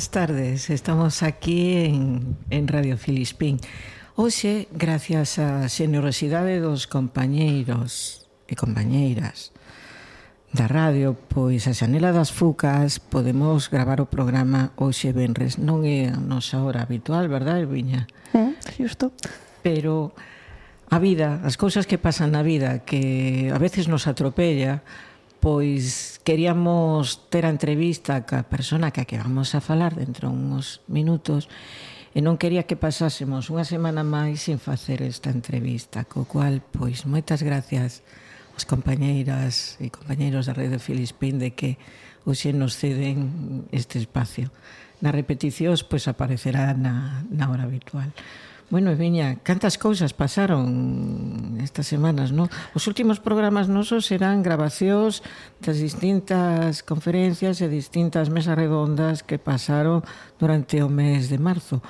Boas tardes, estamos aquí en, en Radio Filispín. Hoxe, gracias á xenerosidade dos compañeiros e compañeiras da radio, pois a Xanela das Fucas podemos gravar o programa hoxe Benres. Non é a nosa hora habitual, verdad, Elviña? É, eh, justo. Pero a vida, as cousas que pasan na vida que a veces nos atropella, pois queríamos ter a entrevista ca persona ca que vamos a falar dentro uns minutos e non quería que pasásemos unha semana máis sin facer esta entrevista, co cual, pois, moitas gracias as compañeiras e compañeiros da Rede Filispín de que hoxe nos ceden este espacio. Nas repeticións, pois, aparecerá na, na hora habitual. Bueno, Viña, cantas cousas pasaron estas semanas, non? Os últimos programas nosos serán grabacións das distintas conferencias e distintas mesas redondas que pasaron durante o mes de marzo.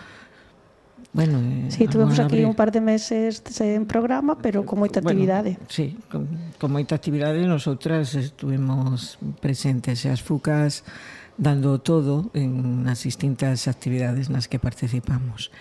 Bueno, eh, sí, tuvemos aquí un par de meses en programa, pero con moita actividade. Bueno, sí, con, con moita actividade nosotras estuvimos presentes e as fucas dando todo en as distintas actividades nas que participamos.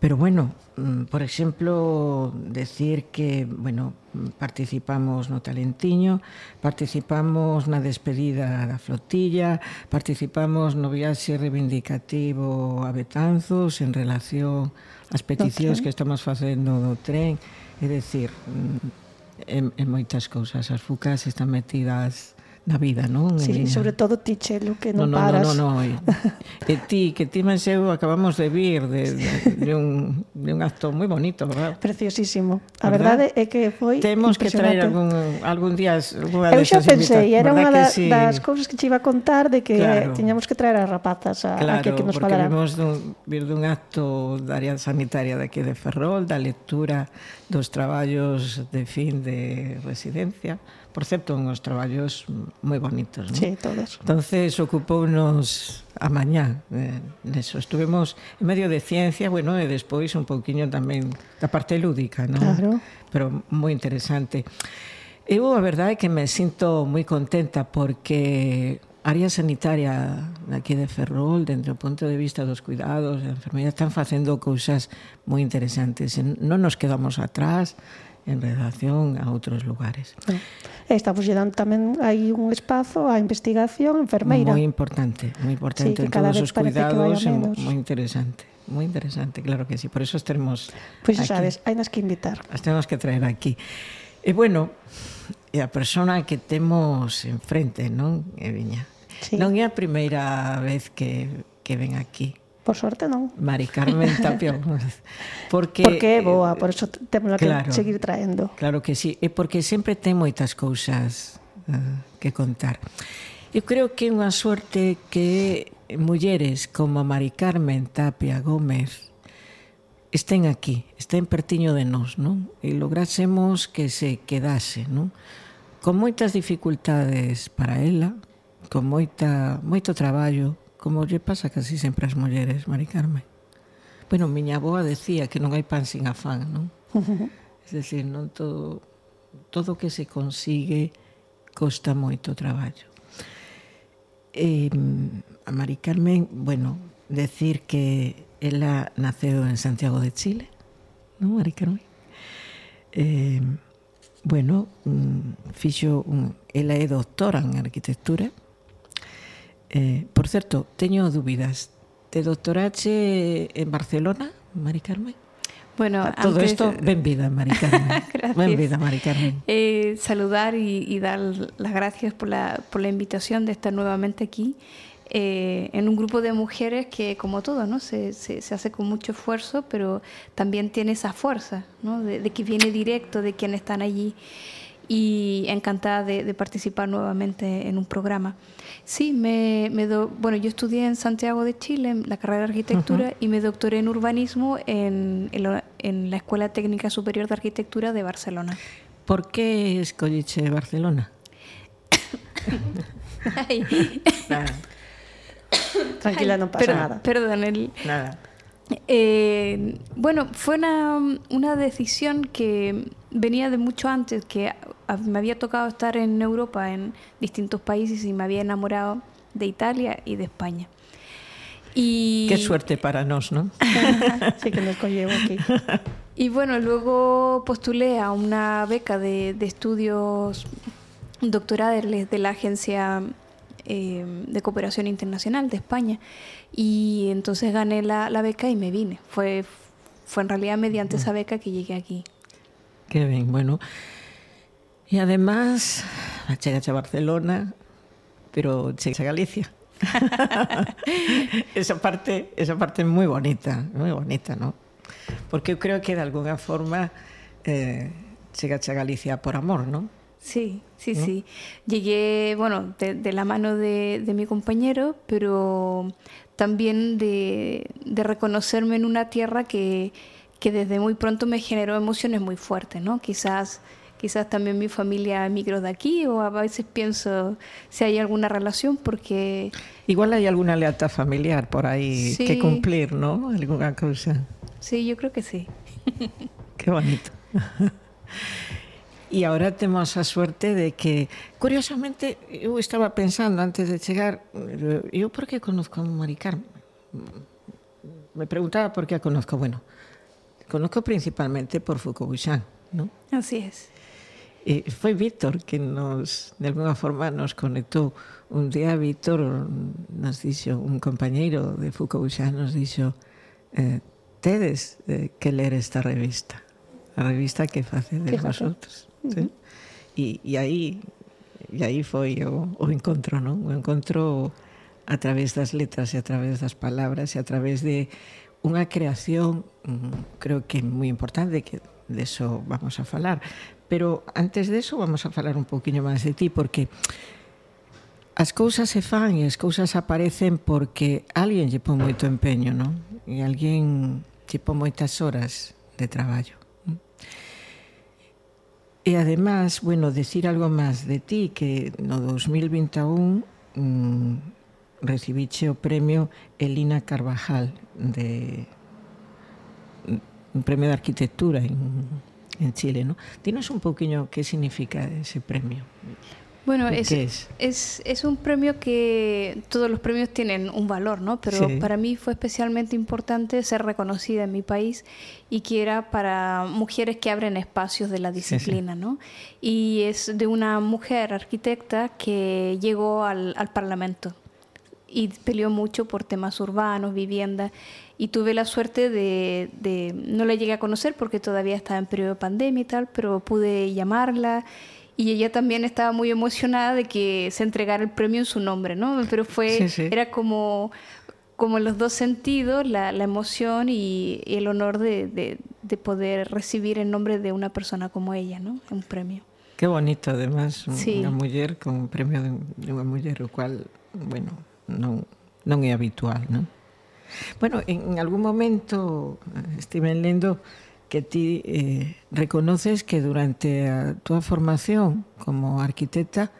Pero bueno, mm, por exemplo, decir que, bueno, participamos no Talentiño, participamos na despedida da flotilla, participamos no viaxe reivindicativo a Betanzos en relación ás peticións que estamos facendo do tren, é decir, en, mm, en moitas cousas, as fucas están metidas na vida, non? Sí, Elena? sobre todo ti, Chelo, que non no, no, paras. No, no, no, no. E ti, que ti máis eu acabamos de vir de, de, de, un, de un acto moi bonito, verdad? Preciosísimo. A verdade é que foi Temos que traer algún, algún día alguna Eu xa pensei, era unha da, sí? das cousas que te iba a contar de que claro. tiñamos que traer as rapazas a, claro, a que, que nos falaran. Claro, porque dun, vir dun acto da área sanitaria daqui de Ferrol, da lectura dos traballos de fin de residencia, Por certo, uns traballos moi bonitos, non? Sí, todos. Entonces, ocupounos a mañá eh, neso. Estuvemos en medio de ciencia, bueno, e despois un pouquiño tamén da parte lúdica, non? Claro. Pero moi interesante. Eu, a verdade, é que me sinto moi contenta porque área sanitaria aquí de Ferrol, dentro do punto de vista dos cuidados, da enfermedade, están facendo cousas moi interesantes. Non nos quedamos atrás, en relación a outros lugares. Eh, Estamos dando tamén aí un espazo á investigación enfermeira. Moi importante, moi importante sí, en todos os cuidados, moi interesante. Muy interesante, claro que sí. Por eso estaremos Pois pues, sabes, hai nas que invitar. As temos que traer aquí. E bueno, e a persona que temos enfrente, non, Eviña? Sí. Non é a primeira vez que, que ven aquí. Por sorte non. Mari Carmen Tapia Porque, porque é boa, por eso temos claro, que seguir traendo. Claro que sí, e porque sempre ten moitas cousas uh, que contar. Eu creo que é unha sorte que mulleres como Mari Carmen Tapia Gómez estén aquí, estén pertiño de nós, non? E lográsemos que se quedase, non? Con moitas dificultades para ela, con moita, moito traballo, como lle pasa casi sempre as mulleres, Mari Carmen. Bueno, miña aboa decía que non hai pan sin afán, non? es decir, non todo, todo que se consigue costa moito traballo. Eh, a Mari Carmen, bueno, decir que ela naceu en Santiago de Chile, non, Mari Carmen? Eh, bueno, mm, fixo un, ela é doctora en arquitectura, Eh, por certo, teño dúbidas. Te doctorache en Barcelona, Mari Carmen? Bueno, a todo antes... esto, ben vida, Mari Carmen. ben vida, Mari Carmen. Eh, saludar y, y, dar las gracias por la, por la invitación de estar nuevamente aquí. Eh, en un grupo de mujeres que, como todo, ¿no? Se, se, se, hace con mucho esfuerzo, pero también tiene esa fuerza ¿no? de, de que viene directo de quienes están allí y encantada de, de, participar nuevamente en un programa. Sí, me, me do, bueno, yo estudié en Santiago de Chile, en la carrera de arquitectura, uh -huh. y me doctoré en urbanismo en, en, la, en, la, Escuela Técnica Superior de Arquitectura de Barcelona. ¿Por qué escogiste Barcelona? Tranquila, no pasa nada. Perdón, el, nada. Eh, bueno, fue una, una, decisión que venía de mucho antes, que me había tocado estar en Europa, en distintos países, y me había enamorado de Italia y de España. Y... Qué suerte para nos, ¿no? sí que nos conllevo aquí. Y bueno, luego postulé a una beca de, estudios doctorales de la Agencia eh, de Cooperación Internacional de España. Y entonces gané la, la, beca y me vine. Fue, fue en realidad mediante esa beca que llegué aquí. Qué bien, bueno. Y además, llegaste a Barcelona, pero llegaste a Galicia. esa parte esa parte es muy bonita, muy bonita, ¿no? Porque creo que de alguna forma eh, a Galicia por amor, ¿no? Sí, sí, sí. Llegué, bueno, de, la mano de, mi compañero, pero también de, reconocerme en una tierra que, que, desde muy pronto me generó emociones muy fuertes, ¿no? Quizás, quizás también mi familia emigró de aquí o a veces pienso si hay alguna relación porque... Igual hay alguna lealtad familiar por ahí que cumplir, ¿no? Alguna cosa. Sí, yo creo que sí. Qué bonito. E agora temos a suerte de que, curiosamente, eu estaba pensando antes de chegar, eu por que conozco a Mari Carmen? Me preguntaba por que a conozco. Bueno, conozco principalmente por Foucault ¿no? Así es. Eh, foi Víctor que nos, de alguna forma, nos conectou. Un día Víctor nos dixo, un compañeiro de Foucault nos dixo, eh, tedes eh, que ler esta revista, a revista que facedes vosotros. Sí? E, e aí e aí foi o, o encontro, non? O encontro a través das letras e a través das palabras e a través de unha creación mm, creo que moi importante que de eso vamos a falar pero antes de eso vamos a falar un poquinho máis de ti porque as cousas se fan e as cousas aparecen porque alguén lle pon moito empeño non? e alguén lle pon moitas horas de traballo E además, bueno, decir algo máis de ti que no 2021 mmm, recibiche o premio Elina Carvajal de un premio de arquitectura en, en Chile, ¿no? Dinos un poquinho que significa ese premio. Bueno, es, es? es? un premio que todos los premios tienen un valor, ¿no? Pero para mí fue especialmente importante ser reconocida en mi país y que era para mujeres que abren espacios de la disciplina, ¿no? Y es de una mujer arquitecta que llegó al, al Parlamento y peleó mucho por temas urbanos, vivienda, y tuve la suerte de, de, no la llegué a conocer porque todavía estaba en periodo de pandemia y tal, pero pude llamarla y ella también estaba muy emocionada de que se entregara el premio en su nombre, ¿no? Pero fue, era como, como en los dos sentidos, la, la emoción y, el honor de, de, poder recibir el nombre de una persona como ella, ¿no? Un premio. Qué bonito, además, una mujer con un premio de, una mujer, lo cual, bueno, no, no es habitual, ¿no? Bueno, en algún momento, Steven Lindo, que ti eh, reconoces que durante eh, a túa formación como arquitecta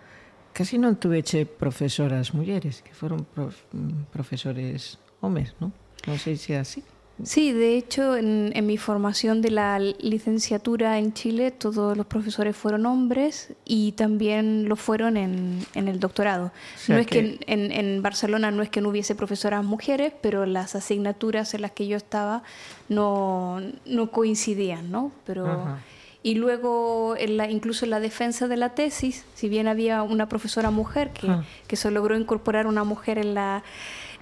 casi non tuveche profesoras mulleres, que foron prof, mm, profesores homes, non? Non sei se é así. Sí, de hecho, en, mi formación de la licenciatura en Chile, todos los profesores fueron hombres y también lo fueron en, el doctorado. no es que, en, Barcelona no es que no hubiese profesoras mujeres, pero las asignaturas en las que yo estaba no, coincidían, ¿no? Pero... Y luego, incluso en la defensa de la tesis, si bien había una profesora mujer que, que se logró incorporar una mujer en la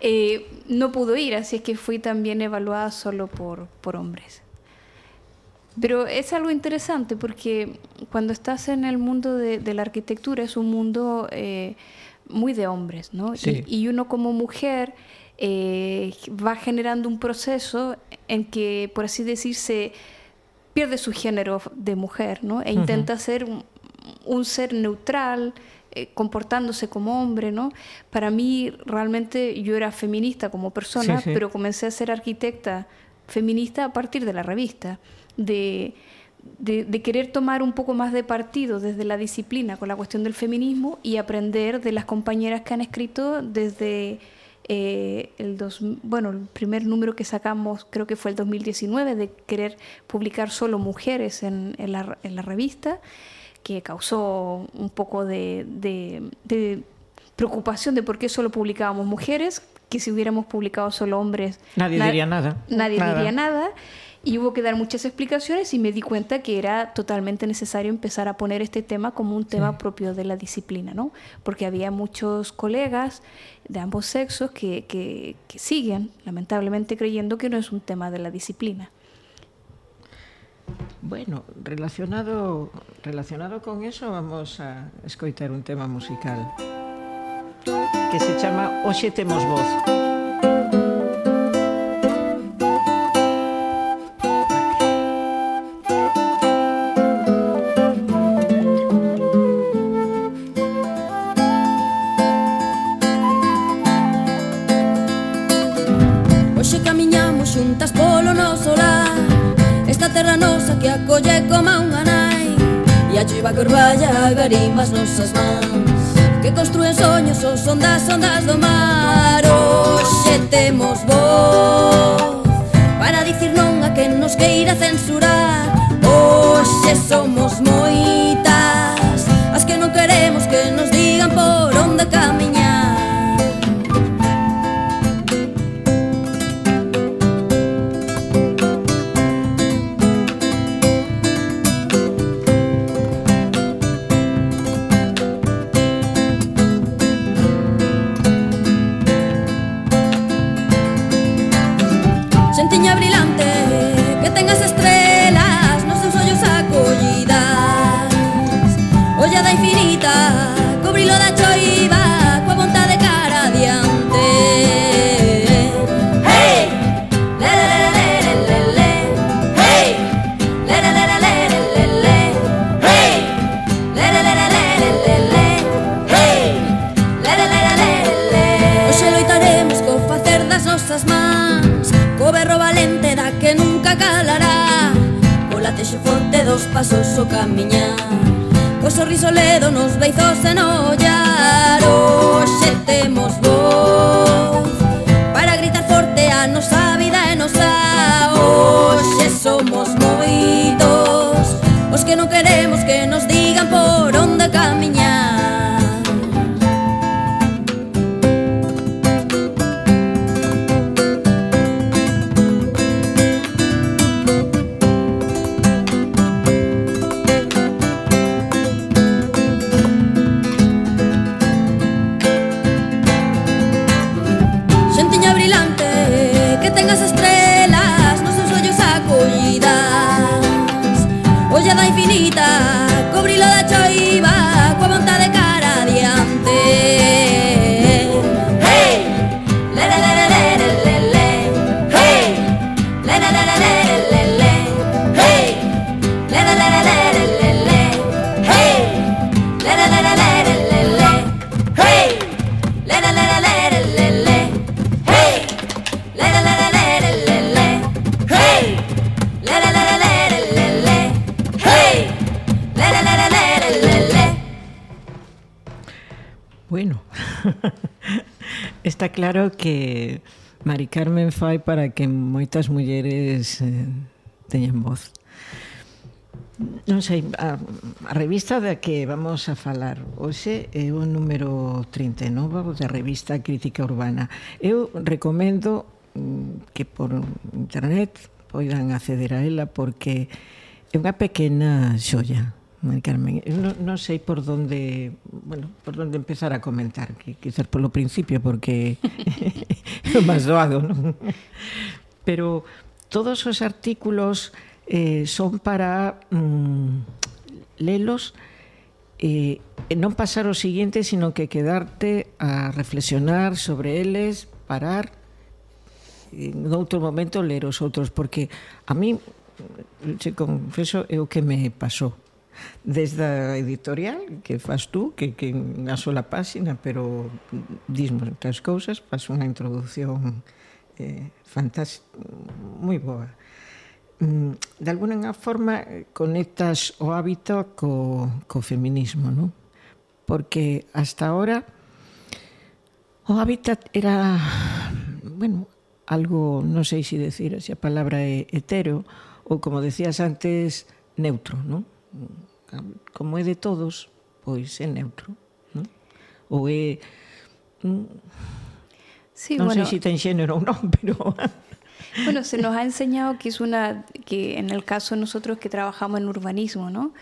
eh, no pudo ir, así es que fui también evaluada solo por, por hombres. Pero es algo interesante porque cuando estás en el mundo de, la arquitectura es un mundo eh, muy de hombres, ¿no? Y, uno como mujer eh, va generando un proceso en que, por así decirse, pierde su género de mujer, ¿no? E intenta ser un ser neutral, eh, comportándose como hombre, ¿no? Para mí realmente yo era feminista como persona, pero comencé a ser arquitecta feminista a partir de la revista, de, de, querer tomar un poco más de partido desde la disciplina con la cuestión del feminismo y aprender de las compañeras que han escrito desde eh, el dos, bueno, el primer número que sacamos creo que fue el 2019 de querer publicar solo mujeres en, en, la, en la revista que causó un poco de, preocupación de por qué solo publicábamos mujeres, que si hubiéramos publicado solo hombres... Nadie diría nada. Nadie diría nada. Y hubo que dar muchas explicaciones y me di cuenta que era totalmente necesario empezar a poner este tema como un tema propio de la disciplina, ¿no? Porque había muchos colegas de ambos sexos que, que, que siguen, lamentablemente, creyendo que no es un tema de la disciplina. Bueno, relacionado relacionado con eso vamos a escoitar un tema musical que se chama Oxe temos voz. colle coma unha nai E a chiva corballa garima as nosas mans Que construen soños ou sondas, ondas do mar. Oxe temos voz Para dicir non a quen nos queira censurar. Oxe somos fai para que moitas mulleres eh, teñan voz. Non sei, a, a revista da que vamos a falar hoxe é o número 39 da revista Crítica Urbana. Eu recomendo mm, que por internet poidan acceder a ela porque é unha pequena xoia. Mari Carmen, non, non sei por onde, bueno, por onde empezar a comentar, que quizás polo principio porque é máis doado, non? Pero todos os artículos eh, son para mm, lelos eh, non pasar o seguinte, sino que quedarte a reflexionar sobre eles, parar, en outro momento ler os outros, porque a mí, se confeso, é o que me pasou desde a editorial que fas tú, que, que na sola páxina, pero dismos outras cousas, faz unha introdución eh, fantástica, moi boa. Mm, de alguna forma conectas o hábito co, co feminismo, non? Porque hasta ahora o hábitat era, bueno, algo, non sei se decir, se a palabra é hetero, ou como decías antes, neutro, non? Como é de todos, pois é neutro. Non? Ou é Sí, non bueno, sei se ten xénero ou non, pero... Bueno, se nos ha enseñado que es una, que en el caso de nosotros que trabajamos en urbanismo, ¿no?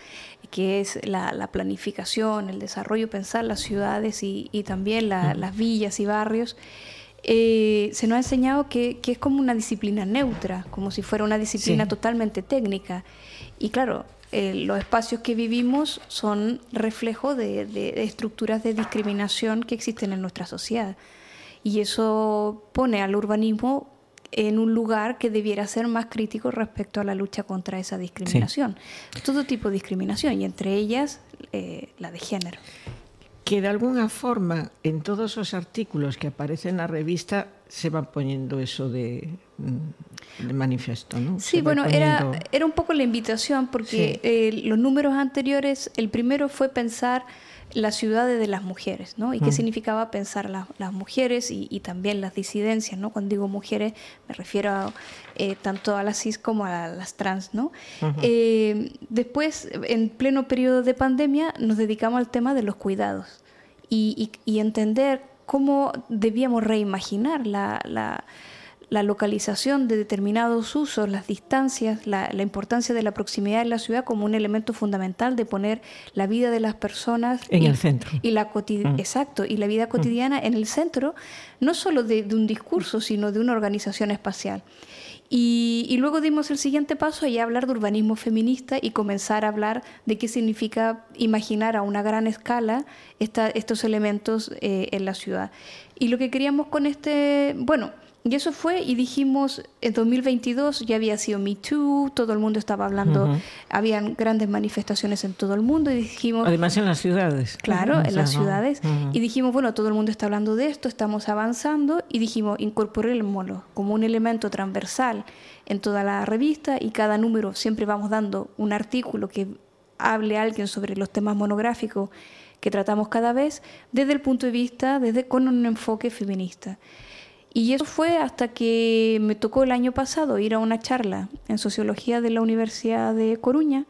que es la, la planificación, el desarrollo, pensar las ciudades y, y también la, las villas y barrios, eh, se nos ha enseñado que, que, es como una disciplina neutra, como si fuera una disciplina sí. totalmente técnica. Y claro, eh, los espacios que vivimos son reflejo de, de, de, estructuras de discriminación que existen en nuestra sociedad. Y eso pone al urbanismo en un lugar que debiera ser más crítico respecto a la lucha contra esa discriminación. Sí. Todo tipo de discriminación y entre ellas eh, la de género. Que de alguna forma en todos os artículos que aparecen na revista se van poniendo eso de manifiesto, ¿no? Sí, bueno, poniendo... era, era un poco la invitación porque sí. eh, los números anteriores, el primero fue pensar las ciudades de las mujeres, ¿no? Y qué mm. significaba pensar la, las mujeres y, y, también las disidencias, ¿no? Cuando digo mujeres me refiero a, eh, tanto a las cis como a las trans, ¿no? Uh -huh. eh, después, en pleno periodo de pandemia, nos dedicamos al tema de los cuidados y, y, y entender cómo debíamos reimaginar la, la la localización de determinados usos, las distancias, la, la, importancia de la proximidad en la ciudad como un elemento fundamental de poner la vida de las personas en y, el centro. Y la mm. Exacto, y la vida cotidiana mm. en el centro, no solo de, de, un discurso, sino de una organización espacial. Y, y, luego dimos el siguiente paso y hablar de urbanismo feminista y comenzar a hablar de qué significa imaginar a una gran escala esta, estos elementos eh, en la ciudad. Y lo que queríamos con este, bueno, y eso fue, y dijimos, en 2022 ya había sido Me Too, todo el mundo estaba hablando, uh -huh. habían grandes manifestaciones en todo el mundo, y dijimos... Además en las ciudades. Claro, uh -huh. en las ciudades. Uh -huh. Y dijimos, bueno, todo el mundo está hablando de esto, estamos avanzando, y dijimos, incorporémoslo como un elemento transversal en toda la revista, y cada número siempre vamos dando un artículo que hable a alguien sobre los temas monográficos que tratamos cada vez, desde el punto de vista, desde con un enfoque feminista. Y eso fue hasta que me tocó el año pasado ir a una charla en sociología de la Universidad de Coruña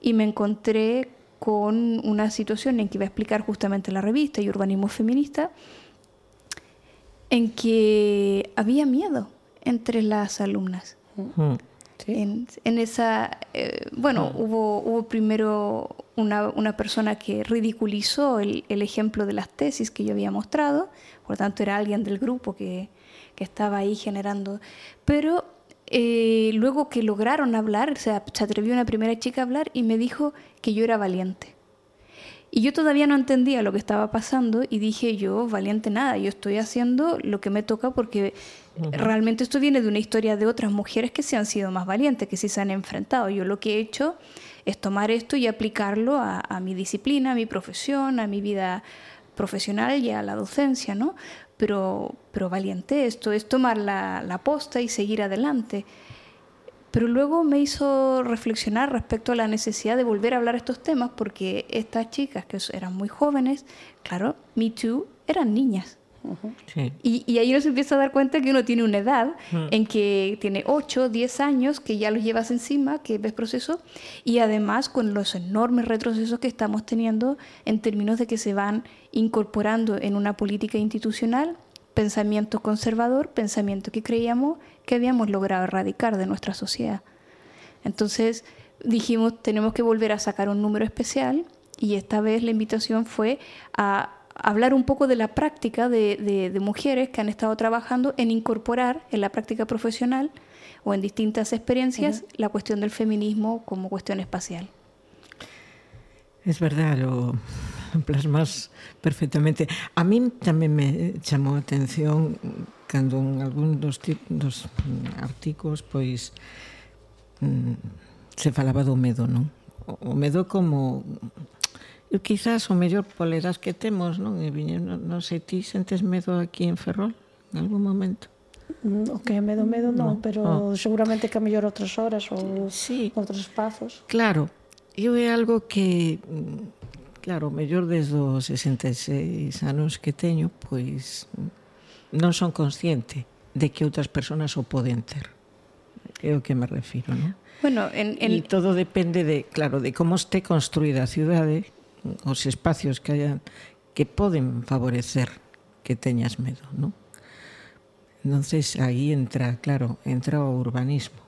y me encontré con una situación en que iba a explicar justamente la revista y urbanismo feminista, en que había miedo entre las alumnas. Mm. ¿Sí? En, en, esa, eh, bueno, mm. hubo, hubo primero una, una, persona que ridiculizó el, el ejemplo de las tesis que yo había mostrado, por lo tanto era alguien del grupo que, que estaba ahí generando. Pero eh, luego que lograron hablar, o sea, se atrevió una primera chica a hablar y me dijo que yo era valiente. Y yo todavía no entendía lo que estaba pasando y dije yo, valiente nada, yo estoy haciendo lo que me toca porque uh -huh. realmente esto viene de una historia de otras mujeres que se han sido más valientes, que sí se han enfrentado. Yo lo que he hecho es tomar esto y aplicarlo a, a mi disciplina, a mi profesión, a mi vida profesional y a la docencia, ¿no? Pero, pero valiente esto, es tomar la, la posta y seguir adelante. Pero luego me hizo reflexionar respecto a la necesidad de volver a hablar estos temas porque estas chicas que eran muy jóvenes, claro, Me Too, eran niñas. Uh -huh. sí. y, y, ahí uno se empieza a dar cuenta que uno tiene una edad uh -huh. en que tiene 8, 10 años, que ya los llevas encima, que ves proceso, y además con los enormes retrocesos que estamos teniendo en términos de que se van incorporando en una política institucional pensamiento conservador, pensamiento que creíamos que habíamos logrado erradicar de nuestra sociedad. Entonces dijimos, tenemos que volver a sacar un número especial y esta vez la invitación fue a hablar un poco de la práctica de, de, de, mujeres que han estado trabajando en incorporar en la práctica profesional o en distintas experiencias uh -huh. la cuestión del feminismo como cuestión espacial. Es verdad, lo plasmas perfectamente. A mí tamén me chamou a atención cando en algún dos, dos artigos pois mm, se falaba do medo, non? O medo como Eu quizás o mellor poleras que temos, non? E viñe, non, non sei, ti sentes medo aquí en Ferrol en algún momento? Mm, o que é medo, medo non, no. pero oh. seguramente que a mellor outras horas ou sí. outros espazos. Claro, eu é algo que mm, claro, mellor desde os 66 anos que teño, pois mm, non son consciente de que outras persoas o poden ter. É o que me refiro, non? Bueno, en, en... E todo depende de, claro, de como este construída a cidade ¿eh? os espacios que hayan, que poden favorecer que teñas medo, ¿no? Entonces aí entra, claro, entra o urbanismo.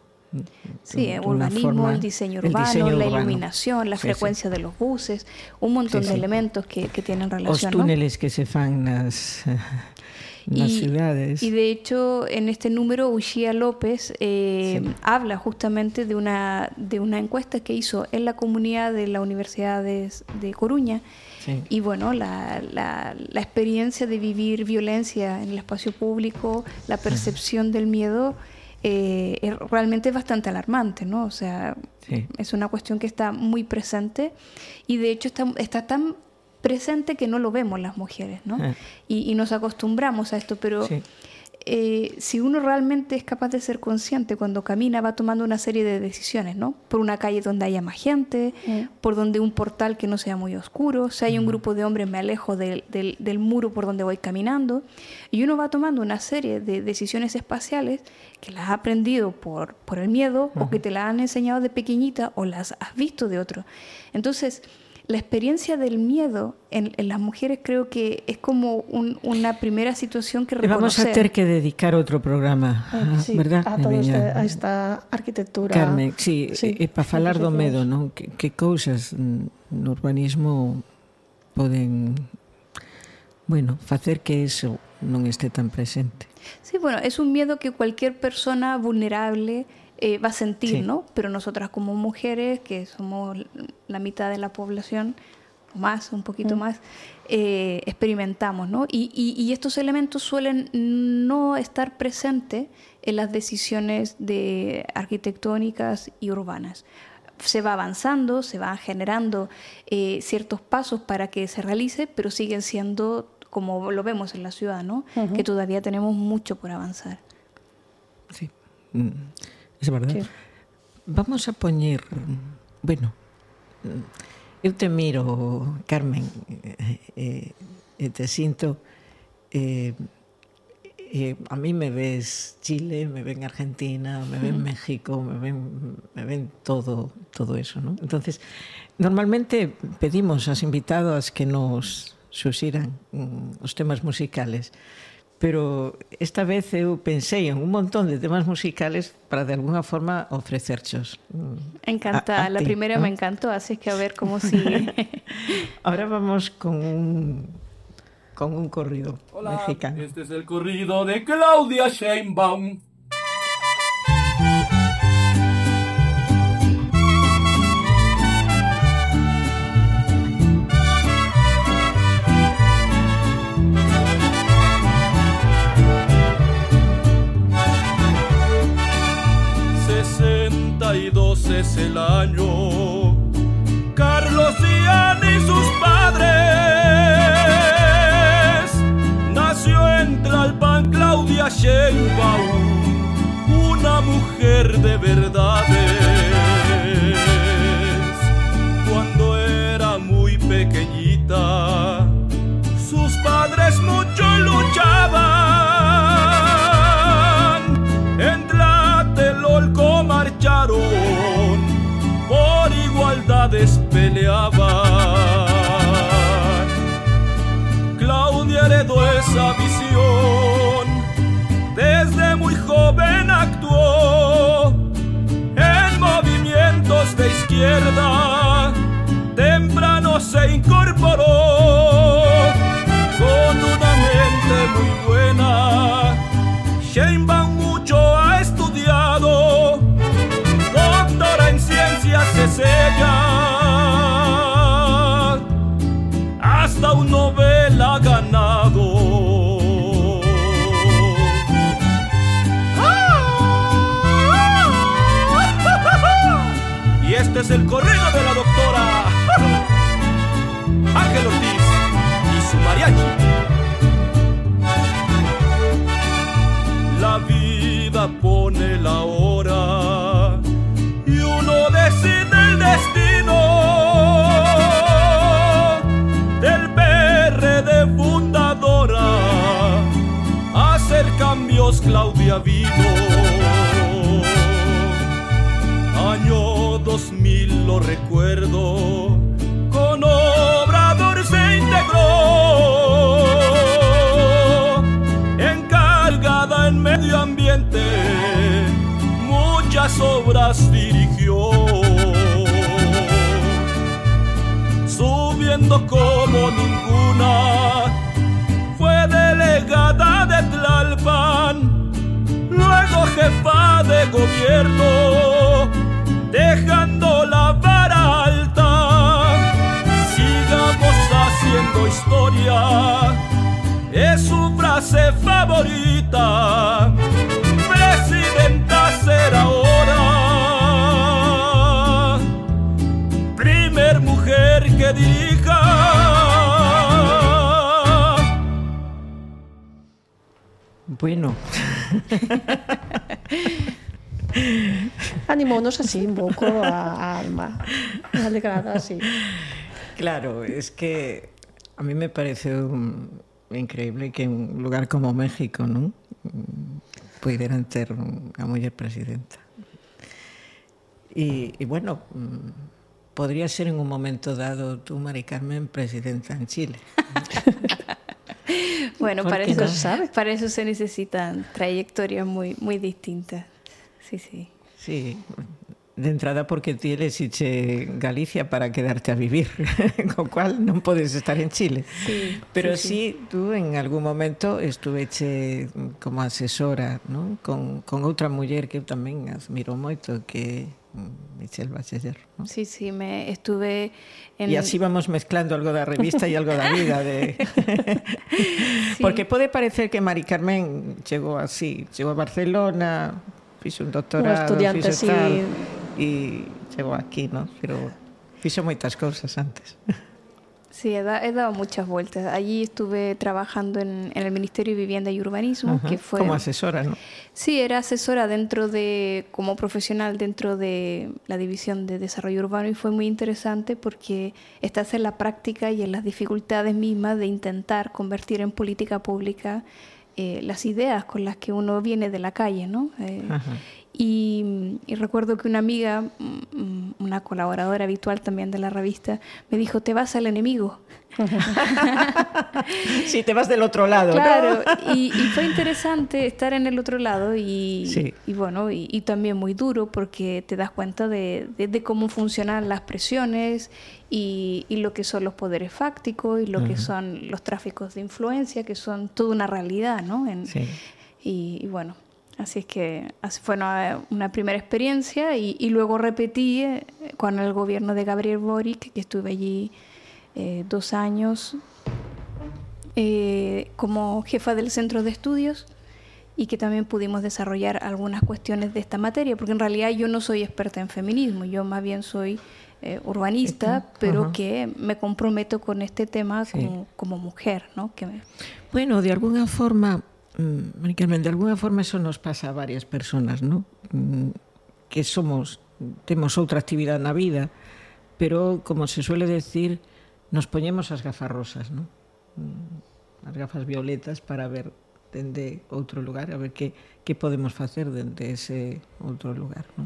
Sí, el urbanismo, forma, el diseño urbano, el diseño la urbano. iluminación, la sí, frecuencia sí. de los buses, un montón sí, de elementos que, que tienen relación. Os túneles ¿no? que se fan nas las y, ciudades. Y de hecho, en este número, Ushia López eh, habla justamente de una, de una encuesta que hizo en la comunidad de la Universidad de, de Coruña. Y bueno, la, la, la, experiencia de vivir violencia en el espacio público, la percepción del miedo, eh, es realmente bastante alarmante, ¿no? O sea, es una cuestión que está muy presente y de hecho está, está tan presente que no lo vemos las mujeres, ¿no? Ah. Y, y, nos acostumbramos a esto, pero eh, si uno realmente es capaz de ser consciente cuando camina, va tomando una serie de decisiones, ¿no? Por una calle donde haya más gente, por donde un portal que no sea muy oscuro, si hay un grupo de hombres me alejo del, del, del, muro por donde voy caminando, y uno va tomando una serie de decisiones espaciales que las has aprendido por, por el miedo o que te las han enseñado de pequeñita o las has visto de otro. Entonces, la experiencia del miedo en, las mujeres creo que es como una primera situación que reconocer. Vamos a tener que dedicar otro programa, eh, verdad? A, todo este, a esta arquitectura. Carmen, sí, sí e, para falar do medo, non? Que, que cousas no urbanismo poden, bueno, facer que eso non esté tan presente. Sí, bueno, es un miedo que cualquier persona vulnerable eh, va a sentir, sí. ¿no? Pero nosotras como mujeres, que somos la mitad de la población, más, un poquito mm. más, eh, experimentamos, ¿no? Y, y, y, estos elementos suelen no estar presentes en las decisiones de arquitectónicas y urbanas. Se va avanzando, se van generando eh, ciertos pasos para que se realice, pero siguen siendo como lo vemos en la ciudad, ¿no? Uh -huh. Que todavía tenemos mucho por avanzar. Sí. Mm. é verdad. Sí. Vamos a poñer, bueno, eu te miro, Carmen, e, e te sinto eh, eh, a mí me ves Chile, me ven Argentina, me ven México, me ven, me ven todo, todo eso, ¿no? Entonces, normalmente pedimos ás invitadas que nos xuxiran mm, os temas musicales pero esta vez eu pensei en un montón de temas musicales para de alguna forma ofrecerchos. Mm. Encanta, a, a la ti, primera ¿no? me encantó, así que a ver cómo sigue. Ahora vamos con un con un corrido Hola, mexicano. Este es el corrido de Claudia Sheinbaum. Es el año. Carlos y y sus padres. Nació en Tlalpan Claudia Sheinbaum, una mujer de verdades. Cuando era muy pequeñita, sus padres mucho luchaban. En marcharon igualdades peleaban. Claudia heredó esa visión, desde muy joven actuó en movimientos de izquierda, temprano se incorporó con una mente muy el corrido de la doctora Ángel Ortiz y su mariachi. La vida pone la hora y uno decide el destino del PRD fundadora. Hacer cambios, Claudia vino. Recuerdo, con Obrador se integró medio ambiente muchas obras dirigió. Subiendo como ninguna, fue delegada de Tlalpan, luego jefa de gobierno, es su frase favorita presidenta ser ahora. Primer mujer que dirija. Bueno. Animónos así un pouco a, a alma. Alegrada así. Claro, es que a mí me parece un, increíble que en un lugar como México, ¿no? puderan ter a muller presidenta. E, e bueno, mm, podría ser en un momento dado tú, Mari Carmen, presidenta en Chile. bueno, para eso, no? para eso se necesitan trayectorias muy, muy distintas. Sí, sí. Sí, De entrada porque ti iche Galicia para quedarte a vivir, con cual non podes estar en Chile. Sí, Pero sí, sí. sí tú en algún momento estuveche como asesora ¿no? con, con outra muller que eu tamén admiro moito, que mm, Michelle Bacheller. ¿no? Sí, sí, me estuve en... Y así vamos mezclando algo da revista e algo da vida. De... sí. Porque pode parecer que Mari Carmen chegou así, chegou a Barcelona, fixo un doctorado, un estudiante, fixo sí. tal... e chegou aquí, ¿no? Pero fixo moitas cousas antes. Sí, he, da, he, dado muchas vueltas. Allí estuve trabajando en, en el Ministerio de Vivienda y Urbanismo, Ajá, que fue... Como asesora, ¿no? Sí, era asesora dentro de, como profesional dentro de la División de Desarrollo Urbano y fue muy interesante porque estás en la práctica y en las dificultades mismas de intentar convertir en política pública eh, las ideas con las que uno viene de la calle, ¿no? Eh, y, y, recuerdo que una amiga, una colaboradora habitual también de la revista, me dijo, te vas al enemigo. sí, te vas del otro lado. Claro, ¿no? y, y, fue interesante estar en el otro lado y, sí. y bueno, y, también muy duro porque te das cuenta de, de, de cómo funcionan las presiones y, lo que son los poderes fácticos y lo uh -huh. que son los tráficos de influencia, que son toda una realidad, ¿no? En, sí. y, bueno, Así es que fue una, una primera experiencia y, y, luego repetí eh, con el gobierno de Gabriel Boric, que estuve allí eh, dos años eh, como jefa del centro de estudios y que también pudimos desarrollar algunas cuestiones de esta materia, porque en realidad yo no soy experta en feminismo, yo más bien soy eh, urbanista, pero Ajá. que me comprometo con este tema sí. como, como, mujer. ¿no? Que me... Bueno, de alguna forma Mari Carmen, de alguna forma eso nos pasa a varias personas, ¿no? Que somos, temos outra actividade na vida, pero, como se suele decir, nos poñemos as gafas rosas, ¿no? As gafas violetas para ver dende outro lugar, a ver que, que podemos facer dende ese outro lugar, ¿no?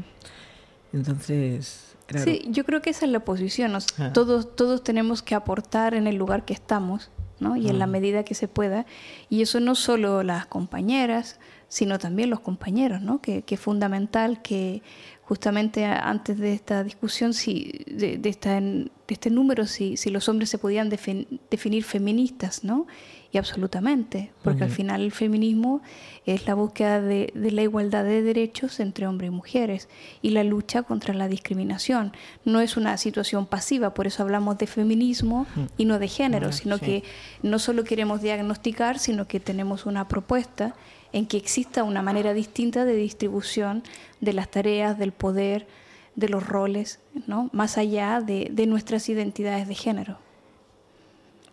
Entonces, claro. Sí, yo creo que esa es la posición. Nos, ah. todos, todos tenemos que aportar en el lugar que estamos ¿no? y en la medida que se pueda. Y eso no solo las compañeras, sino también los compañeros, ¿no? que, que es fundamental que justamente antes de esta discusión, si, de, de, esta, de este número, si, si los hombres se podían defin, definir feministas, ¿no? Y absolutamente, porque uh -huh. al final el feminismo es la búsqueda de, de, la igualdad de derechos entre hombres y mujeres y la lucha contra la discriminación. No es una situación pasiva, por eso hablamos de feminismo -huh. y no de género, uh -huh. sino sí. que no solo queremos diagnosticar, sino que tenemos una propuesta en que exista una manera distinta de distribución de las tareas, del poder, de los roles, ¿no? más allá de, de nuestras identidades de género.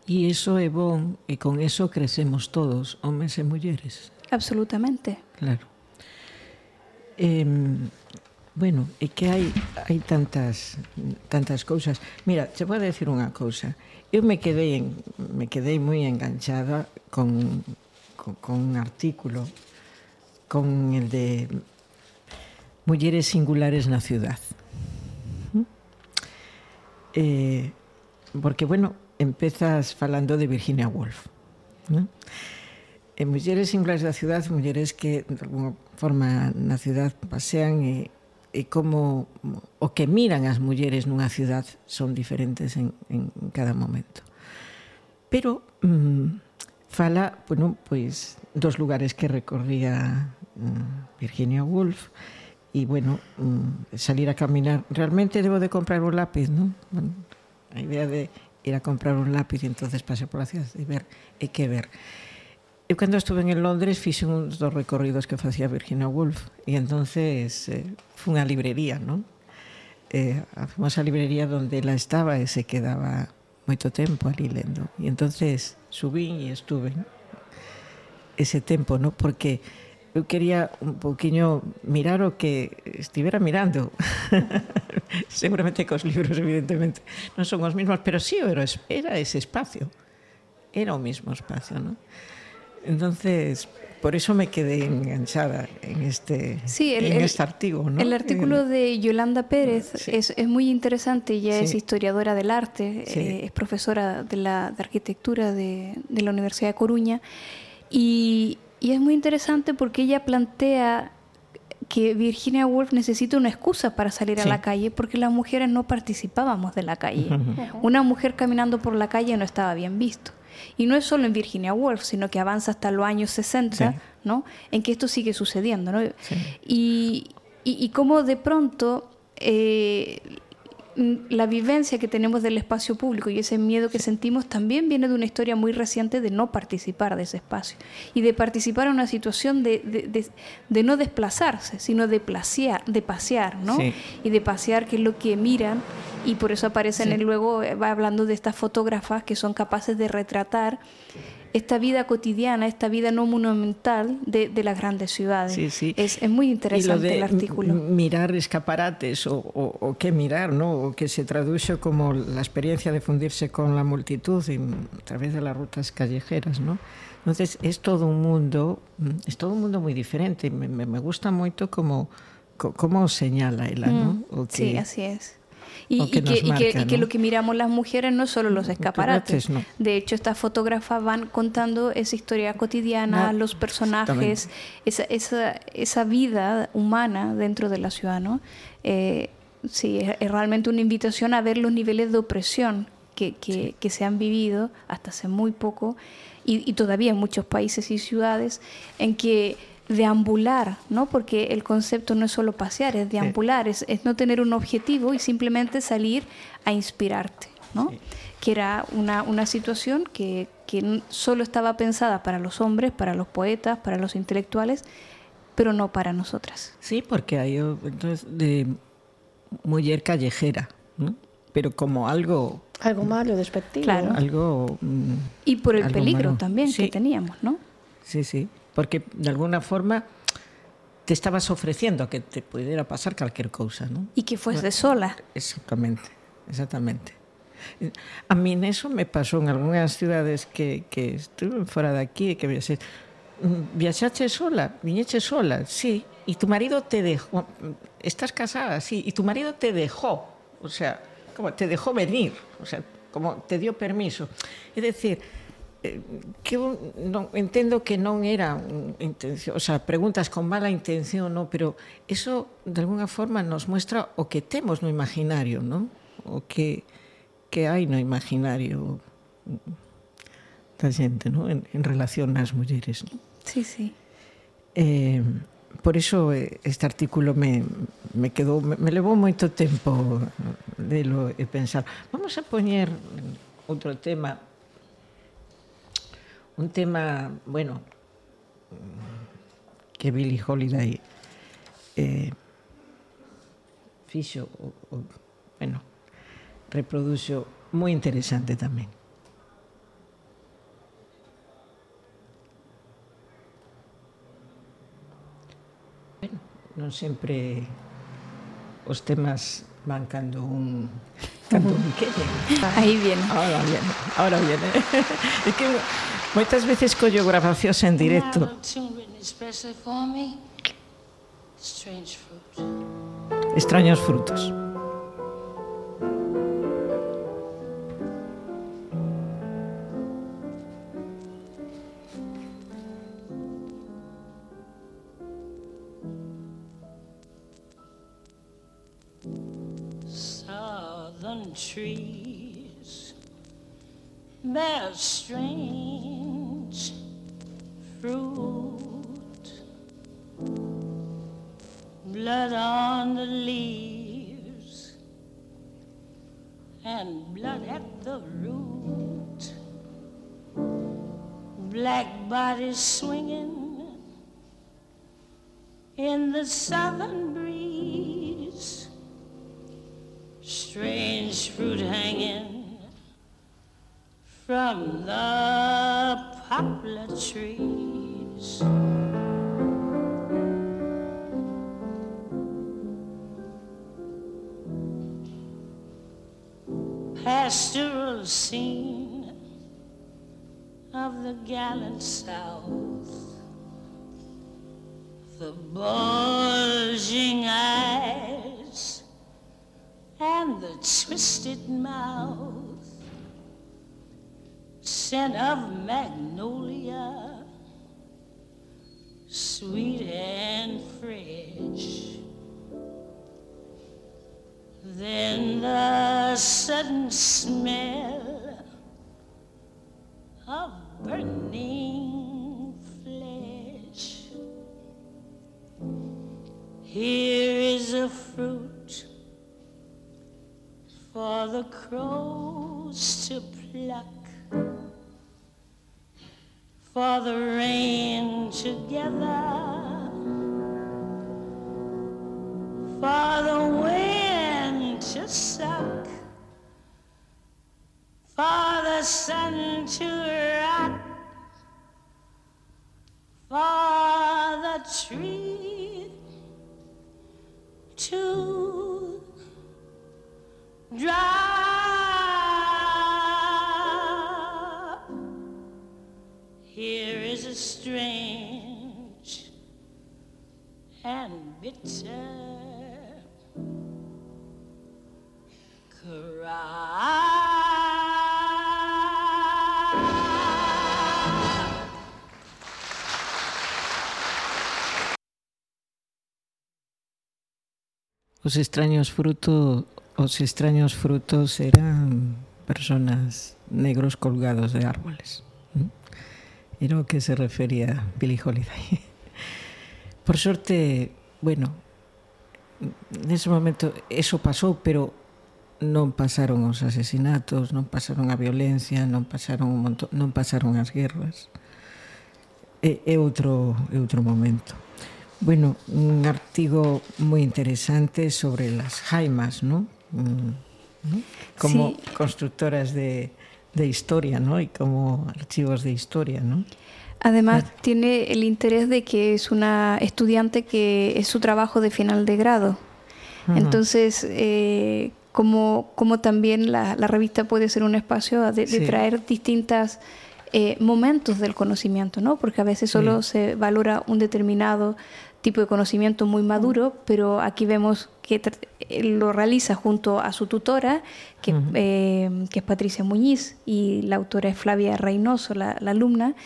E iso é bon, e con eso crecemos todos, homes e mulleres. Absolutamente. Claro. Eh, bueno, é que hai, hai tantas tantas cousas. Mira, te vou decir unha cousa. Eu me quedei en, me quedei moi enganchada con, con, con un artículo, con el de Mulleres Singulares na Ciudad. ¿Mm? Eh, porque, bueno, empezas falando de Virginia Woolf. ¿no? Eh, mulleres singulares da ciudad, mulleres que de alguma forma na ciudad pasean eh, e, e como o que miran as mulleres nunha ciudad son diferentes en, en cada momento. Pero mm, fala, bueno, pois dos lugares que recorría mm, Virginia Woolf e bueno, mm, salir a caminar. Realmente debo de comprar un lápiz, non? Bueno, a idea de ir a comprar un lápiz e entonces pasar pola cidade e ver e que ver. Eu cando estuve en Londres fixe uns dos recorridos que facía Virginia Woolf e entonces eh, foi unha librería, non? Eh, a famosa librería donde ela estaba e se quedaba moito tempo ali lendo. E entonces subín e estuve ese tempo, no? porque eu quería un poquinho mirar o que estivera mirando. Seguramente cos libros, evidentemente. Non son os mismos, pero sí era, era ese espacio. Era o mismo espacio, non? Entonces, por eso me quedé enganchada en este, sí, el, en este artículo. ¿no? El artículo de Yolanda Pérez sí. es, es, muy interesante, ella sí. es historiadora del arte, sí. eh, es profesora de, la, de arquitectura de, de, la Universidad de Coruña y, y es muy interesante porque ella plantea que Virginia Woolf necesita una excusa para salir a la calle porque las mujeres no participábamos de la calle. Uh -huh. Una mujer caminando por la calle no estaba bien visto. Y no es solo en Virginia Woolf, sino que avanza hasta los años 60, sí. ¿no? En que esto sigue sucediendo, ¿no? Sí. Y, y, y cómo de pronto eh, la vivencia que tenemos del espacio público y ese miedo que sentimos también viene de una historia muy reciente de no participar de ese espacio y de participar en una situación de, de, de, de no desplazarse, sino de, placear, de pasear, ¿no? Sí. Y de pasear, que es lo que miran y por eso aparecen sí. luego, va hablando de estas fotógrafas que son capaces de retratar esta vida cotidiana, esta vida no monumental de, de las grandes ciudades. Sí, sí. Es, es, muy interesante el artículo. Mirar escaparates o, o, o, qué mirar, ¿no? O que se traduce como la experiencia de fundirse con la multitud en, a través de las rutas callejeras, ¿no? Entonces es todo un mundo, es todo un mundo muy diferente. Me, me gusta mucho como, como señala ella, ¿no? Mm, o que, sí, así es. Y, que, y, que, marca, y, que, ¿no? y, que, lo que miramos las mujeres no es solo los escaparates. No. De hecho, estas fotógrafas van contando esa historia cotidiana, no, los personajes, esa, esa, esa, vida humana dentro de la ciudad. ¿no? Eh, sí, es, es, realmente una invitación a ver los niveles de opresión que, sí. que se han vivido hasta hace muy poco y, y todavía en muchos países y ciudades en que deambular, ¿no? Porque el concepto no es solo pasear, es deambular, sí. es, es, no tener un objetivo y simplemente salir a inspirarte, ¿no? Sí. Que era una, una situación que, que, solo estaba pensada para los hombres, para los poetas, para los intelectuales, pero no para nosotras. Sí, porque hay entonces de mujer callejera, ¿no? Pero como algo algo malo, despectivo, claro. algo mm, y por el peligro malo. también sí. que teníamos, ¿no? Sí, sí porque de alguna forma te estabas ofreciendo a que te pudiera pasar cualquier cosa, ¿no? Y que fuese sola. Exactamente, exactamente. A mí en eso me pasó en algunas ciudades que, que estuve fuera de aquí, que viajaste, mm, viajaste sola, vinieche sola, sí, y tu marido te dejó, estás casada, sí, y tu marido te dejó, o sea, como te dejó venir, o sea, como te dio permiso. Es decir, que eu non, entendo que non era intención, o sea, preguntas con mala intención, no, pero eso de alguna forma nos muestra o que temos no imaginario, ¿no? O que que hai no imaginario da xente, ¿no? En, en relación ás mulleres, ¿no? Sí, sí. Eh, por iso eh, este artículo me, me quedou, me, me levou moito tempo de lo e pensar. Vamos a poñer outro tema un tema, bueno, que Billie Holiday eh, fixo, o, o, bueno, reproduxo moi interesante tamén. Bueno, non sempre os temas van cando un cando un. Aí viene. Ahora viene, ahora viene. es que Moitas veces collo grabacións en directo. Extraños frutos. Southern trees bear strange at the root. Black bodies swinging in the southern breeze. Strange fruit hanging from the poplar trees. Pastoral scene of the gallant South, the bulging eyes and the twisted mouth scent of magnolia, sweet and fresh. Then the sudden smell of burning flesh. Here is a fruit for the crows to pluck for the rain together, for the wind to suck, for the sun to rock, for the tree to dry. Here is a strange and bitter Os extraños frutos, os extraños frutos eran personas negros colgados de árboles. Era o que se refería Billy Holiday. Por sorte, bueno, nese momento eso pasou, pero non pasaron os asesinatos, non pasaron a violencia, non pasaron un montón, non pasaron as guerras. É, é outro é outro momento. Bueno, un artigo moi interesante sobre las jaimas, ¿no? Mm, ¿no? Como sí. constructoras de, de historia, ¿no? Y como archivos de historia, ¿no? Además, tiene el interés de que es una estudiante que es su trabajo de final de grado. Entonces, eh, como, como también la, la, revista puede ser un espacio de, de traer distintas eh, momentos del conocimiento, ¿no? Porque a veces solo sí. se valora un determinado tipo de conocimiento muy maduro, pero aquí vemos que lo realiza junto a su tutora, que, uh -huh. eh, que es Patricia Muñiz, y la autora es Flavia Reynoso, la, la alumna,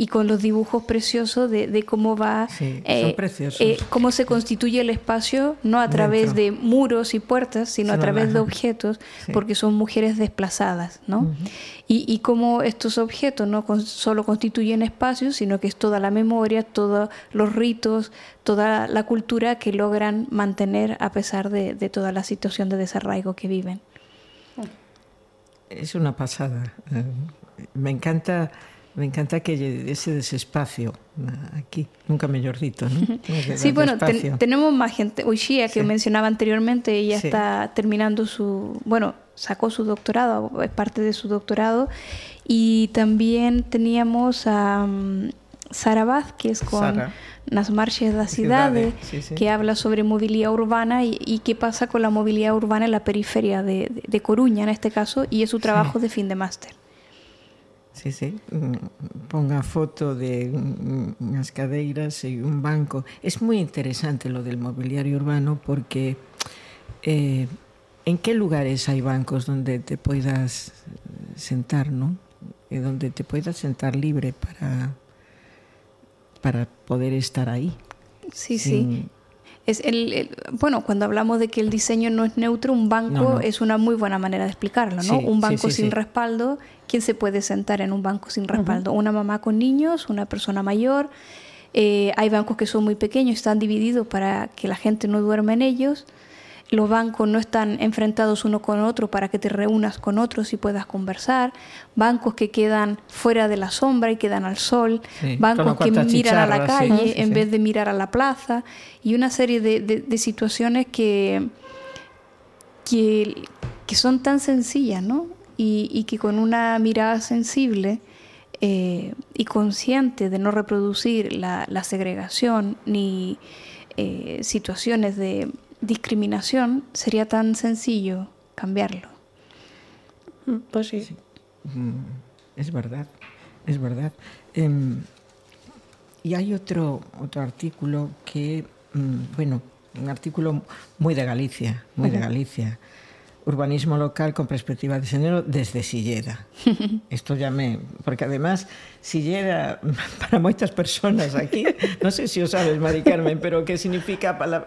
y con los dibujos preciosos de, de cómo va, sí, eh, eh, cómo se constituye el espacio, no a través Dentro. de muros y puertas, sino a través de objetos, sí. porque son mujeres desplazadas, ¿no? Uh -huh. y, y cómo estos objetos no con, solo constituyen espacios, sino que es toda la memoria, todos los ritos, toda la cultura que logran mantener a pesar de, de toda la situación de desarraigo que viven. Es una pasada. Eh, me encanta Me encanta que ese desespacio aquí, nunca mellor dito, ¿no? Sí, bueno, ten, tenemos más gente. Ushia, que sí. mencionaba anteriormente, ella sí. está terminando su, bueno, sacó su doctorado, es parte de su doctorado, y también teníamos a um, Sara Vázquez con Sara. Nas Marches da Cidade, sí, sí. que habla sobre movilidad urbana y, y, qué pasa con la movilidad urbana en la periferia de, de, de Coruña, en este caso, y es su trabajo de fin de máster. Sí, sí. Ponga foto de unhas cadeiras e un banco. Es moi interesante lo del mobiliario urbano porque eh, en que lugares hai bancos donde te poidas sentar, ¿no? E donde te poidas sentar libre para para poder estar aí. Sí, sin... sí Es el, bueno, cuando hablamos de que el diseño no es neutro, un banco es una muy buena manera de explicarlo, ¿no? un banco sin respaldo, ¿quién se puede sentar en un banco sin respaldo? Una mamá con niños, una persona mayor. Eh, hay bancos que son muy pequeños, están divididos para que la gente no duerma en ellos. Los bancos no están enfrentados uno con otro para que te reúnas con otros y puedas conversar, bancos que quedan fuera de la sombra y quedan al sol, bancos que miran a la calle en vez de mirar a la plaza. Y una serie de, situaciones que, que, son tan sencillas ¿no? Y, que con una mirada sensible eh, y consciente de no reproducir la, segregación ni eh, situaciones de discriminación, sería tan sencillo cambiarlo. Mm, pues sí. Mm, es verdad, es verdad. Em, y hay otro, otro artículo que, mm, bueno, un artículo muy de Galicia, muy de Galicia, urbanismo local con perspectiva de género desde Sillera. Isto llamé, porque además Sillera para moitas persoas aquí, non sei se o sabes, Mari Carmen, pero que significa para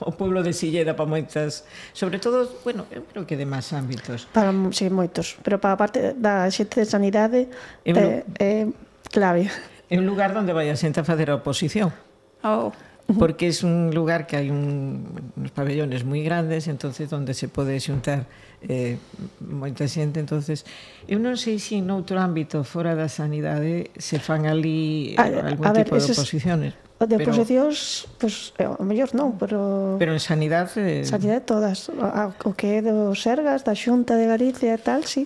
o pueblo de Sillera para moitas, sobre todo, bueno, eu creo que de máis ámbitos. Para sí, moitos, pero para a parte da xente de sanidade é, é, eh, é clave. É un lugar onde vai a xente a facer a oposición. Oh porque es un lugar que hai un, unos pabellones moi grandes, entonces onde se pode xuntar eh, moita xente, entonces eu non sei se noutro ámbito fora da sanidade se fan ali eh, a, algún a tipo ver, de oposiciones. De pero, oposicións, pues, eh, o mellor non, pero... Pero en sanidade... Eh... Sanidade todas. O que é dos Sergas, da Xunta de Galicia e tal, sí.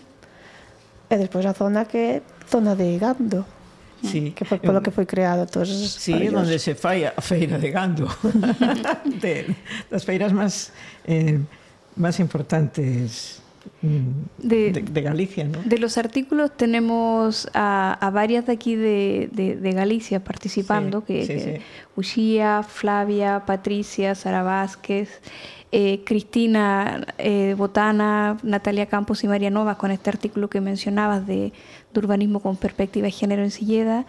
E despois a zona que é zona de Gando. Sí. Que foi polo que foi creado todos esos Sí, pabellos. onde se fai a feira de gando de, das feiras máis eh, máis importantes mm, de, de, de, Galicia, ¿no? De los artículos tenemos a, a varias de aquí de, de, de Galicia participando, sí, que, sí, que sí. Uxía, Flavia, Patricia, Sara Vázquez, eh, Cristina eh, Botana, Natalia Campos y María Nova con este artículo que mencionabas de, de urbanismo con perspectiva de género en Silleda.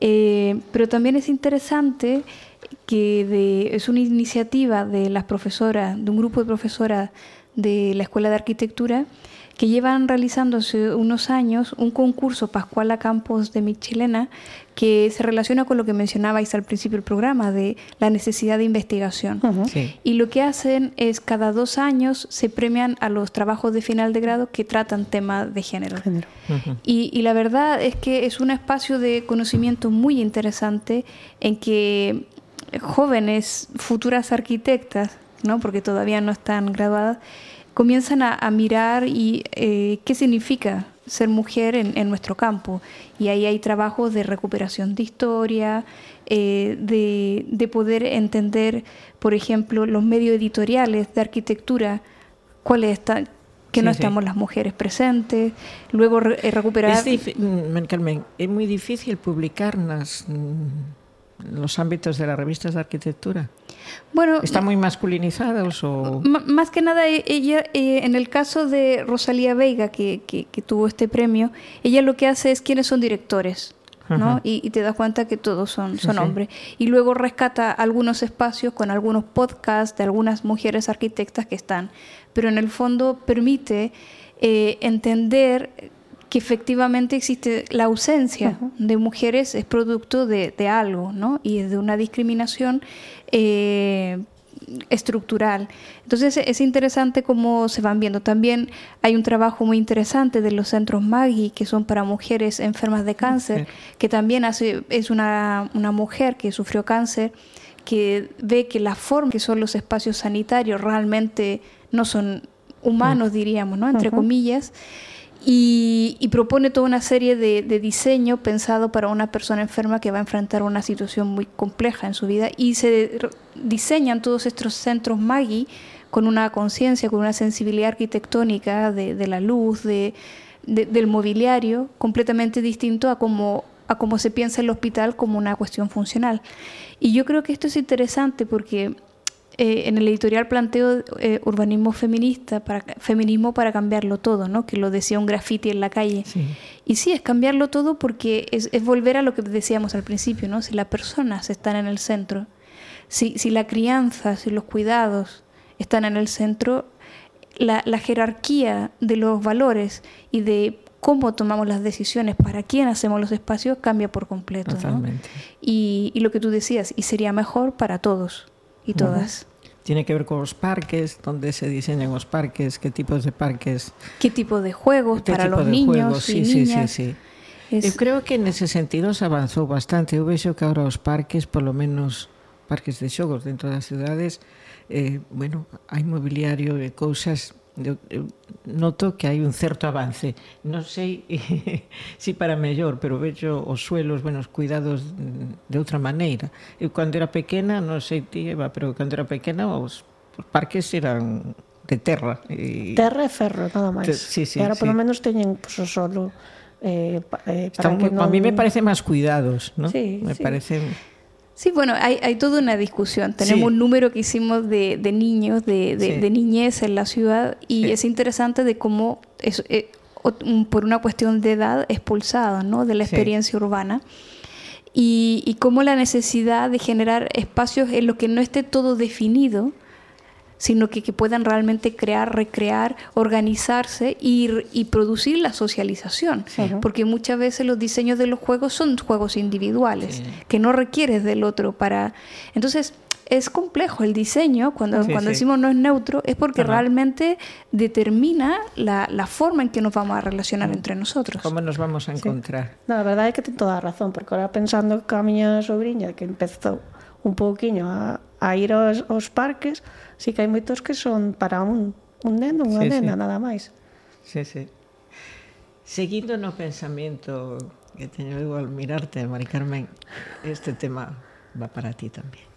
Eh, pero también es interesante que de, es una iniciativa de las profesoras, de un grupo de profesoras de la Escuela de Arquitectura, que llevan realizando hace unos años un concurso Pascuala Campos de Michilena que se relaciona con lo que mencionabais al principio del programa de la necesidad de investigación. Y lo que hacen es cada dos años se premian a los trabajos de final de grado que tratan temas de género. y, y la verdad es que es un espacio de conocimiento muy interesante en que jóvenes, futuras arquitectas, ¿no? porque todavía no están graduadas, comienzan a, mirar y eh, qué significa ser mujer en, nuestro campo. Y ahí hay trabajos de recuperación de historia, eh, de, poder entender, por ejemplo, los medios editoriales de arquitectura, cuáles están que no estamos las mujeres presentes, luego eh, recuperar... Es mm, Carmen, es muy difícil publicar las los ámbitos de las revistas de arquitectura? Bueno, ¿Están muy masculinizados o...? Más que nada, e-, ella, eh, en el caso de Rosalía Veiga, que, que, tuvo este premio, ella lo que hace es quiénes son directores. ¿no? Y, te das cuenta que todos son, son hombres. Y luego rescata algunos espacios con algunos podcasts de algunas mujeres arquitectas que están. Pero en el fondo permite eh, entender que efectivamente existe la ausencia de mujeres es producto de, algo, ¿no? Y de una discriminación eh, estructural. Entonces es interesante cómo se van viendo. También hay un trabajo muy interesante de los centros Maggi, que son para mujeres enfermas de cáncer, que también hace, es una, mujer que sufrió cáncer, que ve que la forma que son los espacios sanitarios realmente no son humanos, diríamos, ¿no? Entre comillas. Y, propone toda una serie de, diseño pensado para una persona enferma que va a enfrentar una situación muy compleja en su vida y se diseñan todos estos centros Maggi con una conciencia, con una sensibilidad arquitectónica de, la luz, de, del mobiliario, completamente distinto a cómo a cómo se piensa el hospital como una cuestión funcional. Y yo creo que esto es interesante porque eh, en el editorial planteo eh, urbanismo feminista, para, feminismo para cambiarlo todo, ¿no? que lo decía un graffiti en la calle. Y sí, es cambiarlo todo porque es, volver a lo que decíamos al principio, ¿no? si las personas están en el centro, si, si la crianza, si los cuidados están en el centro, la, la jerarquía de los valores y de cómo tomamos las decisiones, para quién hacemos los espacios, cambia por completo. ¿no? Y, y, lo que tú decías, y sería mejor para todos y todas. Tiene que ver con los parques, dónde se diseñan los parques, qué tipos de parques. Qué tipo de juegos para los niños. Sí, y sí, niñas. sí, sí. Es... Eu creo que nese sentido se avanzou bastante. Eu vexo que agora os parques, polo menos parques de xogos dentro das cidades, eh, bueno, hai mobiliario e cousas eu, eu noto que hai un certo avance. Non sei si para mellor, pero vexo os suelos, bueno, os cuidados de outra maneira. Eu cando era pequena, non sei ti, Eva, pero cando era pequena os, os parques eran de terra. E... Terra e ferro, nada máis. Sí, sí, Ahora, sí. polo menos, teñen pues, o solo... Eh, eh, para Está que muy, non... A mí me parece máis cuidados, ¿no? Sí, me sí. parecen Sí, bueno, hay, hay toda una discusión. Tenemos Sí. un número que hicimos de, de niños, de, de- Sí. de niñez en la ciudad, y Sí. es interesante de cómo, es, eh, por una cuestión de edad, expulsados ¿no? de la experiencia urbana. Y, y cómo la necesidad de generar espacios en los que no esté todo definido, sino que, que puedan realmente crear, recrear, organizarse y, y producir la socialización. Porque muchas veces los diseños de los juegos son juegos individuales, Sí. que no requieres del otro para... Entonces, es complejo el diseño, cuando, Sí, cuando sí. decimos no es neutro, es porque Ajá. realmente determina la, la forma en que nos vamos a relacionar entre nosotros. Como nos vamos a encontrar? No, a verdade é que ten toda razón, porque ahora pensando que a miña sobrinha que empezou un pouquiño a, a ir aos, aos parques, si que hai moitos que son para un, un neno, unha sí, nena, sí. nada máis. Sí, sí. Seguindo no pensamento que teño eu al mirarte, Mari Carmen, este tema va para ti tamén.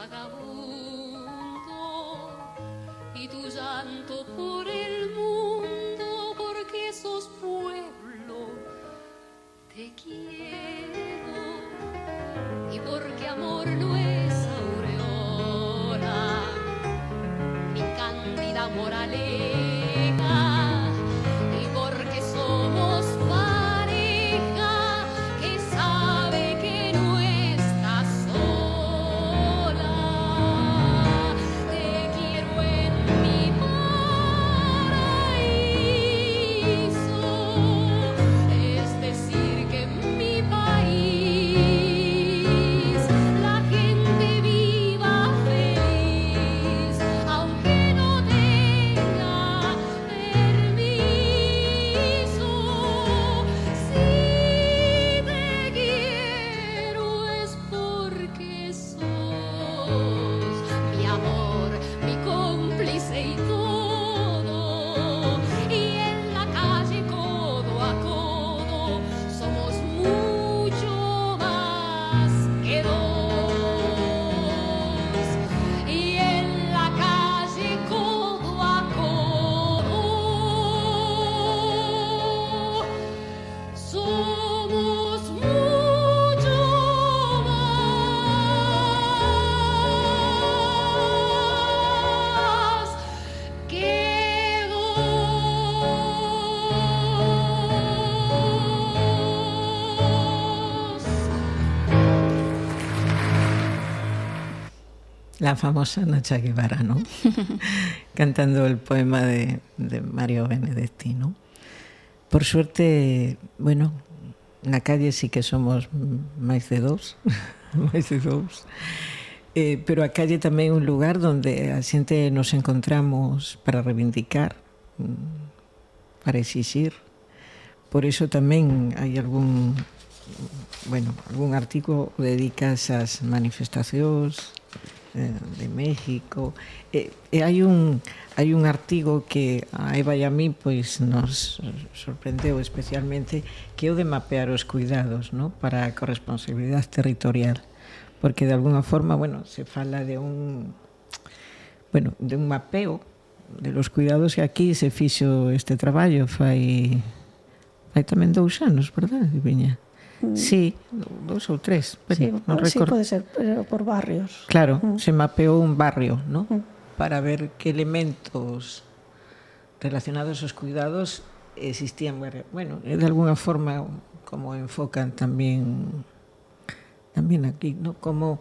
Vagabundo y tu llanto por La famosa Nacha Guevara, ¿no? Cantando el poema de, de Mario Benedetti, ¿no? Por suerte, bueno, na calle sí que somos máis de dous, máis de dous. Eh, pero a calle tamén é un lugar onde a xente nos encontramos para reivindicar, mm, para exixir. Por iso tamén hai algún bueno, algún artigo dedicas ás manifestacións, Eh, de México. Eh, eh, e, e hai un hai un artigo que a Eva e a mí pois nos sorprendeu especialmente que é o de mapear os cuidados, no, para a corresponsabilidade territorial, porque de alguna forma, bueno, se fala de un bueno, de un mapeo de los cuidados e aquí se fixo este traballo fai fai tamén dous anos, verdad, Viña? Mm. Sí, dos ou tres. Pero sí, non sí, pode ser pero por barrios. Claro, mm. se mapeou un barrio, ¿no? Mm. Para ver que elementos relacionados aos cuidados existían. Bueno, de alguna forma como enfocan tamén tamén aquí, ¿no? Como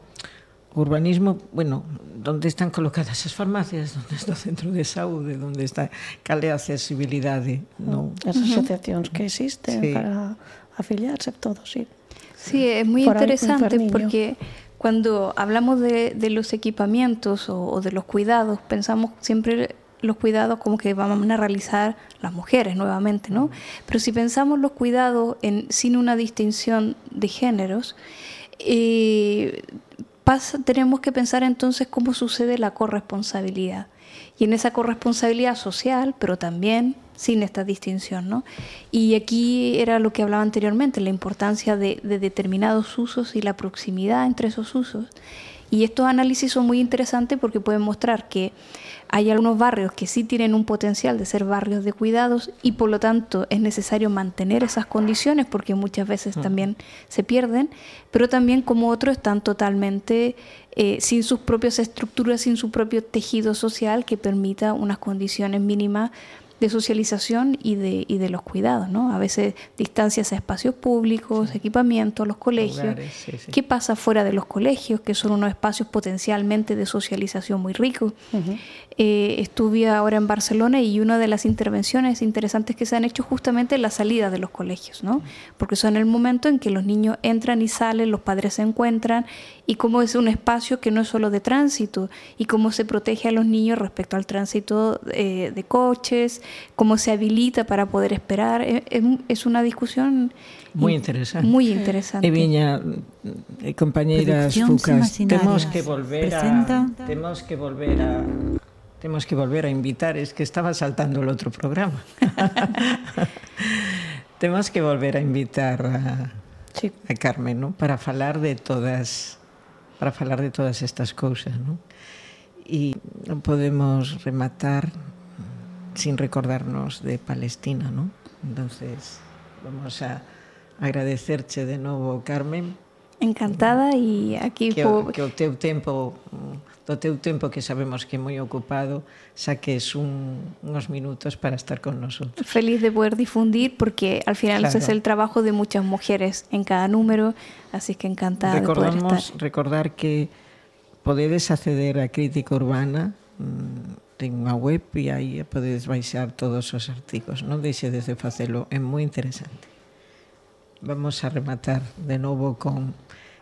urbanismo, bueno, onde están colocadas as farmacias, onde está o centro de saúde, onde está cal é a accesibilidade, non? Mm. As asociacións que existen sí. para afiliarse, todo, sí. Sí, es muy interesante porque cuando hablamos de, de los equipamientos o, o, de los cuidados, pensamos siempre los cuidados como que van a realizar las mujeres nuevamente, ¿no? Pero si pensamos los cuidados en, sin una distinción de géneros, eh, pasa, tenemos que pensar entonces cómo sucede la corresponsabilidad. Y en esa corresponsabilidad social, pero también sin esta distinción. ¿no? Y aquí era lo que hablaba anteriormente, la importancia de, de determinados usos y la proximidad entre esos usos. Y estos análisis son muy interesantes porque pueden mostrar que hay algunos barrios que sí tienen un potencial de ser barrios de cuidados y por lo tanto es necesario mantener esas condiciones porque muchas veces también se pierden, pero también como otros están totalmente eh, sin sus propias estructuras, sin su propio tejido social que permita unas condiciones mínimas de socialización y de, y de los cuidados, ¿no? A veces distancias a espacios públicos, equipamientos, los colegios. ¿Qué pasa fuera de los colegios, que son unos espacios potencialmente de socialización muy ricos? Eh, estuve ahora en Barcelona y una de las intervenciones interesantes que se han hecho justamente es la salida de los colegios, ¿no? Porque son el momento en que los niños entran y salen, los padres se encuentran y cómo es un espacio que no es solo de tránsito y cómo se protege a los niños respecto al tránsito eh, de coches, cómo se habilita para poder esperar. Es, es una discusión muy interesante. Muy interesante. E viña, eh, compañeiras Fucas, temos que volver Presenta. a temos que volver a temos que volver a invitar, es que estaba saltando el outro programa. temos que volver a invitar a, sí. a Carmen, ¿no? Para falar de todas para falar de todas estas cousas, non? E non podemos rematar sin recordarnos de Palestina, non? Entonces, vamos a agradecerche de novo, Carmen. Encantada e aquí que, po... que o teu tempo do teu tempo que sabemos que é moi ocupado saques un, unos minutos para estar con nosotros. Feliz de poder difundir porque al final claro. ese es el trabajo de muchas mujeres en cada número, así que encantada Recordamos, de poder estar. recordar que podedes acceder a Crítica Urbana mm, ten unha web e aí podedes baixar todos os artigos non deixedes de facelo, é moi interesante vamos a rematar de novo con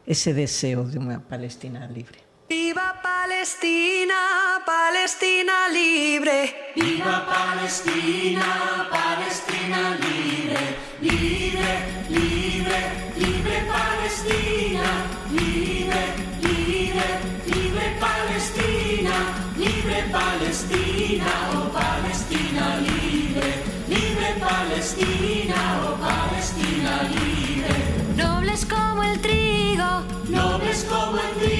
ese deseo de unha Palestina libre Viva Palestina, Palestina libre. Viva Palestina, Palestina libre. Libre, libre, libre Palestina. Libre, libre, libre Palestina. Libre Palestina, oh Palestina libre. Libre Palestina, oh Palestina libre. Nobles como el trigo. Nobles como el trigo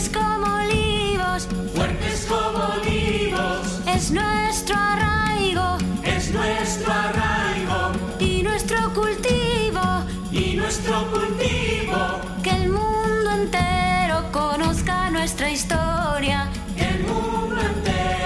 fuertes como olivos, fuertes como olivos, es nuestro arraigo, es nuestro arraigo, y nuestro cultivo, y nuestro cultivo, que el mundo entero conozca nuestra historia, que el mundo entero